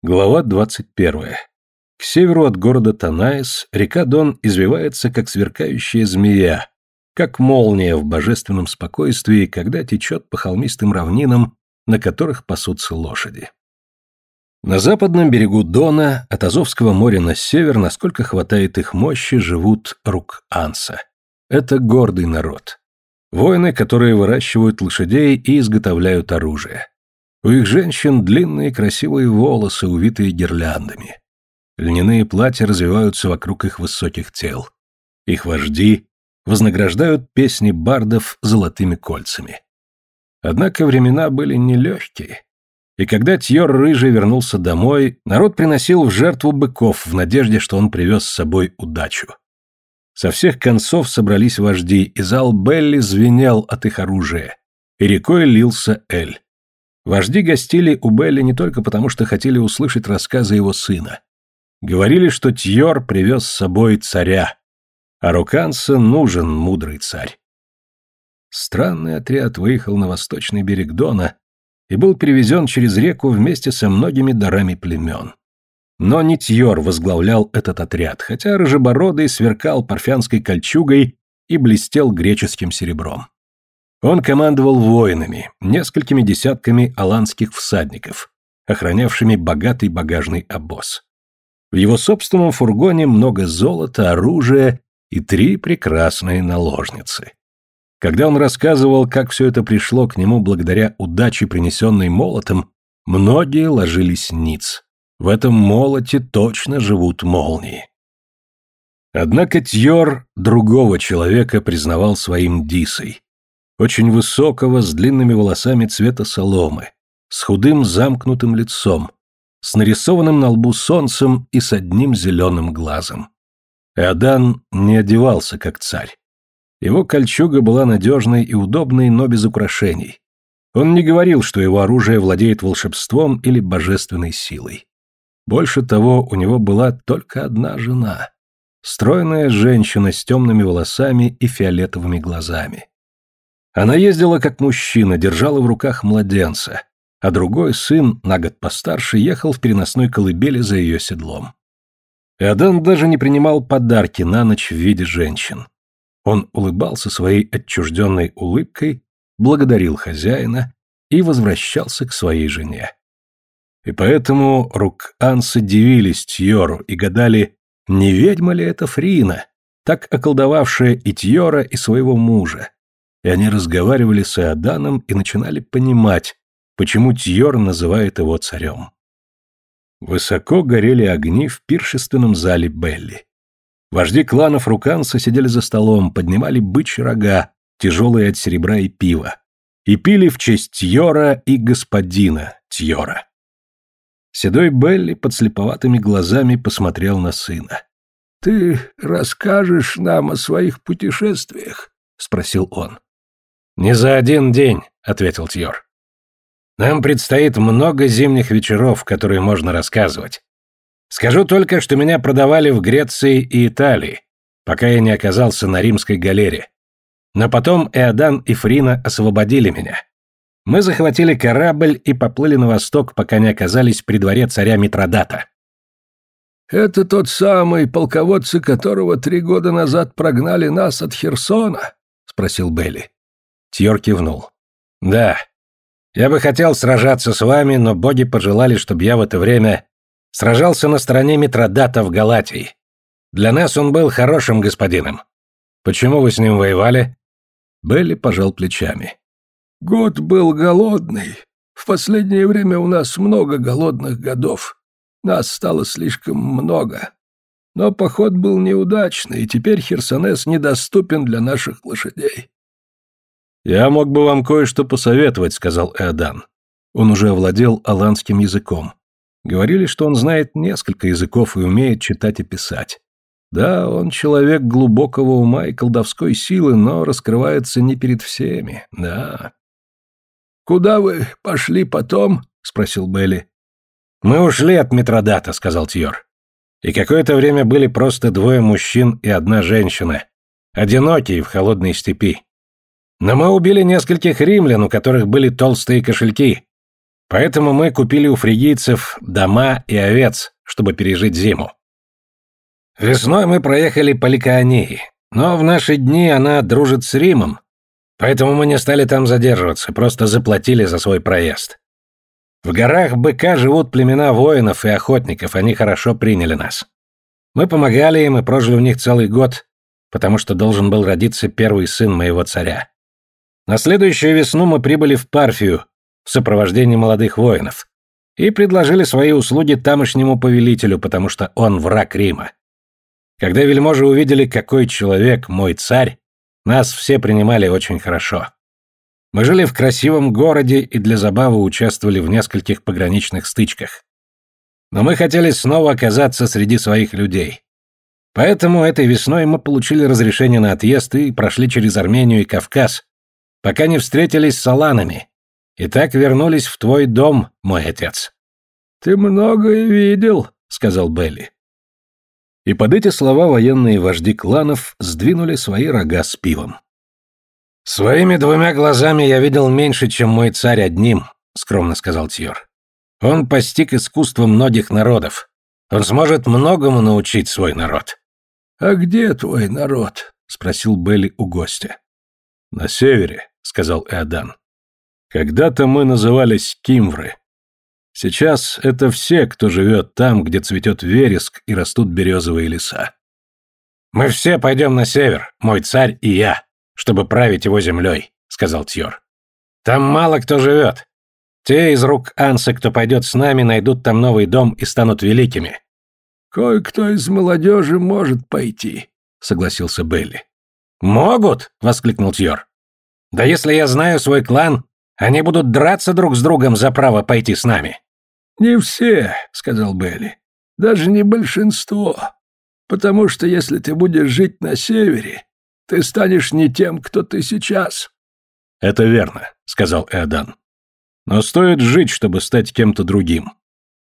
Глава 21. К северу от города Танаис река Дон извивается, как сверкающая змея, как молния в божественном спокойствии, когда течет по холмистым равнинам, на которых пасутся лошади. На западном берегу Дона, от Азовского моря на север, насколько хватает их мощи, живут Рук-Анса. Это гордый народ. Воины, которые выращивают лошадей и изготовляют оружие. У их женщин длинные красивые волосы, увитые гирляндами. Льняные платья развиваются вокруг их высоких тел. Их вожди вознаграждают песни бардов золотыми кольцами. Однако времена были нелегкие, и когда Тьор Рыжий вернулся домой, народ приносил в жертву быков в надежде, что он привез с собой удачу. Со всех концов собрались вожди, и зал Белли звенел от их оружия, и рекой лился Эль. Вожди гостили у Белли не только потому, что хотели услышать рассказы его сына. Говорили, что Тьор привез с собой царя, а Руканса нужен мудрый царь. Странный отряд выехал на восточный берег Дона и был перевезен через реку вместе со многими дарами племен. Но не Тьор возглавлял этот отряд, хотя Рыжебородый сверкал парфянской кольчугой и блестел греческим серебром. Он командовал воинами, несколькими десятками аланских всадников, охранявшими богатый багажный обоз. В его собственном фургоне много золота, оружия и три прекрасные наложницы. Когда он рассказывал, как все это пришло к нему благодаря удаче, принесенной молотом, многие ложились ниц. В этом молоте точно живут молнии. Однако Тьор другого человека признавал своим Дисой, очень высокого, с длинными волосами цвета соломы, с худым замкнутым лицом, с нарисованным на лбу солнцем и с одним зеленым глазом. Эодан не одевался как царь. Его кольчуга была надежной и удобной, но без украшений. Он не говорил, что его оружие владеет волшебством или божественной силой. Больше того, у него была только одна жена. Стройная женщина с темными волосами и фиолетовыми глазами. Она ездила как мужчина, держала в руках младенца, а другой сын, на год постарше, ехал в переносной колыбели за ее седлом. Иодан даже не принимал подарки на ночь в виде женщин. Он улыбался своей отчужденной улыбкой, благодарил хозяина и возвращался к своей жене. И поэтому рук-ансы дивились Тьору и гадали, не ведьма ли это Фрина, так околдовавшая и Тьора, и своего мужа, и они разговаривали с Иоданом и начинали понимать, почему Тьор называет его царем. Высоко горели огни в пиршественном зале Белли. Вожди кланов Руканса сидели за столом, поднимали бычьи рога, тяжелые от серебра и пива, и пили в честь Тьора и господина Тьора. Седой Белли под слеповатыми глазами посмотрел на сына. «Ты расскажешь нам о своих путешествиях?» — спросил он. «Не за один день», — ответил Тьор. «Нам предстоит много зимних вечеров, которые можно рассказывать. Скажу только, что меня продавали в Греции и Италии, пока я не оказался на римской галере. Но потом Эодан и Фрина освободили меня. Мы захватили корабль и поплыли на восток, пока не оказались при дворе царя Митродата. «Это тот самый, полководцы которого три года назад прогнали нас от Херсона?» — спросил Белли. Тьор кивнул. «Да. Я бы хотел сражаться с вами, но боги пожелали, чтобы я в это время сражался на стороне Митродата в Галатии. Для нас он был хорошим господином. Почему вы с ним воевали?» Белли пожал плечами. «Год был голодный. В последнее время у нас много голодных годов. Нас стало слишком много. Но поход был неудачный, и теперь Херсонес недоступен для наших лошадей. «Я мог бы вам кое-что посоветовать», — сказал Эодан. Он уже овладел аланским языком. Говорили, что он знает несколько языков и умеет читать и писать. Да, он человек глубокого ума и колдовской силы, но раскрывается не перед всеми, да. «Куда вы пошли потом?» — спросил Белли. «Мы ушли от Митродата», — сказал Тьор. «И какое-то время были просто двое мужчин и одна женщина, одинокие в холодной степи. Но мы убили нескольких римлян, у которых были толстые кошельки. Поэтому мы купили у фригийцев дома и овец, чтобы пережить зиму. Весной мы проехали по Ликаонии, но в наши дни она дружит с Римом, поэтому мы не стали там задерживаться, просто заплатили за свой проезд. В горах Быка живут племена воинов и охотников, они хорошо приняли нас. Мы помогали им и прожили у них целый год, потому что должен был родиться первый сын моего царя. На следующую весну мы прибыли в Парфию в сопровождении молодых воинов и предложили свои услуги тамошнему повелителю, потому что он враг Рима. Когда вельможи увидели, какой человек мой царь, нас все принимали очень хорошо. Мы жили в красивом городе и для забавы участвовали в нескольких пограничных стычках. Но мы хотели снова оказаться среди своих людей. Поэтому этой весной мы получили разрешение на отъезд и прошли через Армению и Кавказ, пока не встретились с аланами. И так вернулись в твой дом, мой отец. Ты многое видел, сказал Белли. И под эти слова военные вожди кланов сдвинули свои рога с пивом. «Своими двумя глазами я видел меньше, чем мой царь одним», — скромно сказал Тьор. «Он постиг искусство многих народов. Он сможет многому научить свой народ». «А где твой народ?» — спросил Белли у гостя. «На севере», — сказал Эодан. «Когда-то мы назывались Кимвры. Сейчас это все, кто живет там, где цветет вереск и растут березовые леса. Мы все пойдем на север, мой царь и я, чтобы править его землей», — сказал Тьор. «Там мало кто живет. Те из рук Ансы, кто пойдет с нами, найдут там новый дом и станут великими». «Кое-кто из молодежи может пойти», — согласился Белли. «Могут?» — воскликнул Тьор. «Да если я знаю свой клан, они будут драться друг с другом за право пойти с нами». «Не все», — сказал Белли. «Даже не большинство. Потому что если ты будешь жить на севере, ты станешь не тем, кто ты сейчас». «Это верно», — сказал Эодан. «Но стоит жить, чтобы стать кем-то другим».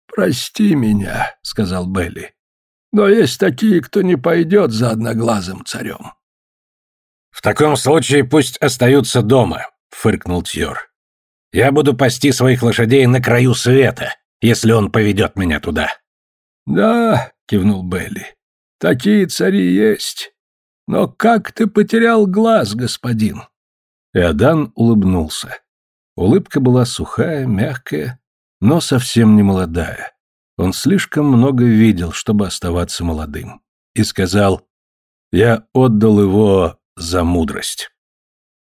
«Прости меня», — сказал Белли. «Но есть такие, кто не пойдет за одноглазым царем». «В таком случае пусть остаются дома», — фыркнул Тьор. «Я буду пасти своих лошадей на краю света, если он поведет меня туда». «Да», — кивнул Белли, — «такие цари есть. Но как ты потерял глаз, господин?» Иодан улыбнулся. Улыбка была сухая, мягкая, но совсем не молодая. Он слишком много видел, чтобы оставаться молодым. И сказал, «Я отдал его за мудрость».